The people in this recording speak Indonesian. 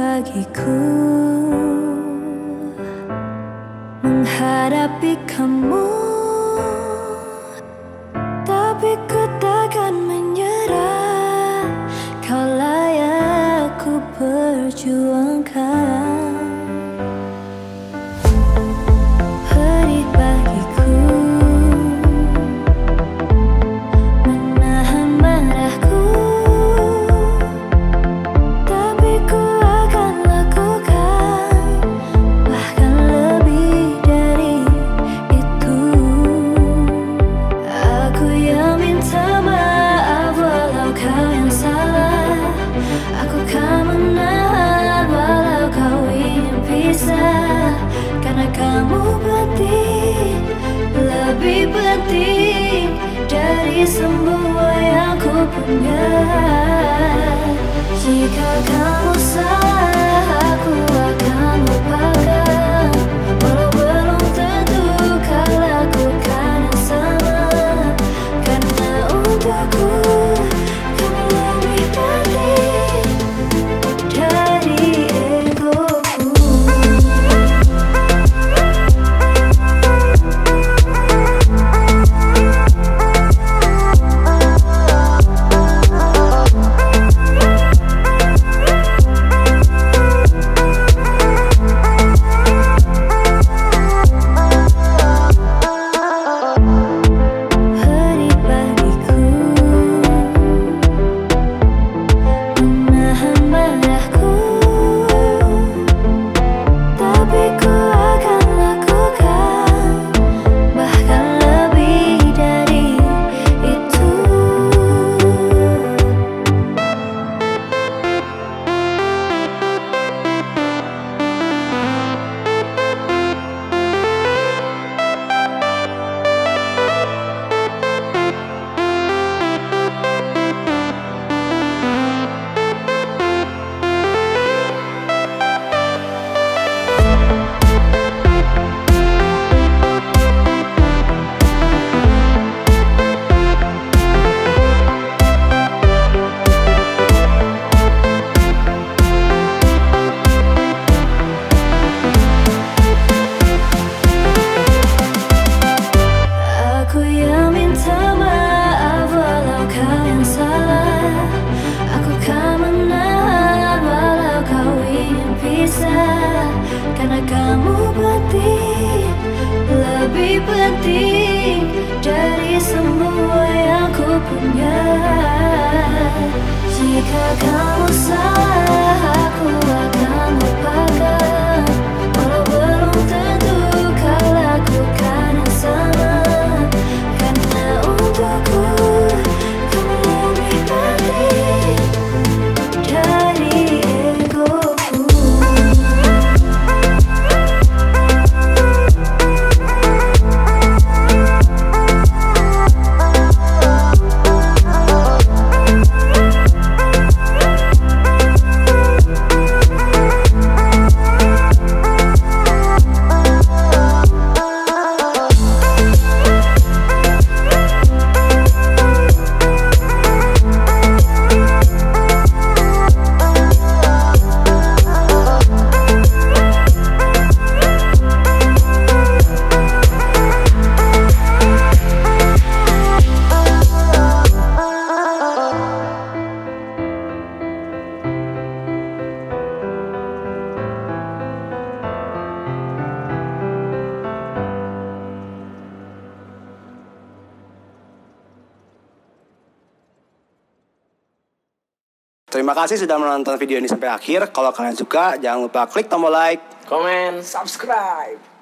bagiku menghadapi kamu. Tapi ku takkan menyerah Kau layak ku perjuangkan kamu penting Lebih penting Dari semua yang ku punya. Jika kamu salah Aku akan lupakan. Walau belum tentu kau lakukan yang sama. Karena untukku lebih Dari semua yang ku punya. Jika kamu salah Terima kasih sudah menonton video ini sampai akhir. Kalau kalian suka, jangan lupa klik tombol like. Komen, subscribe.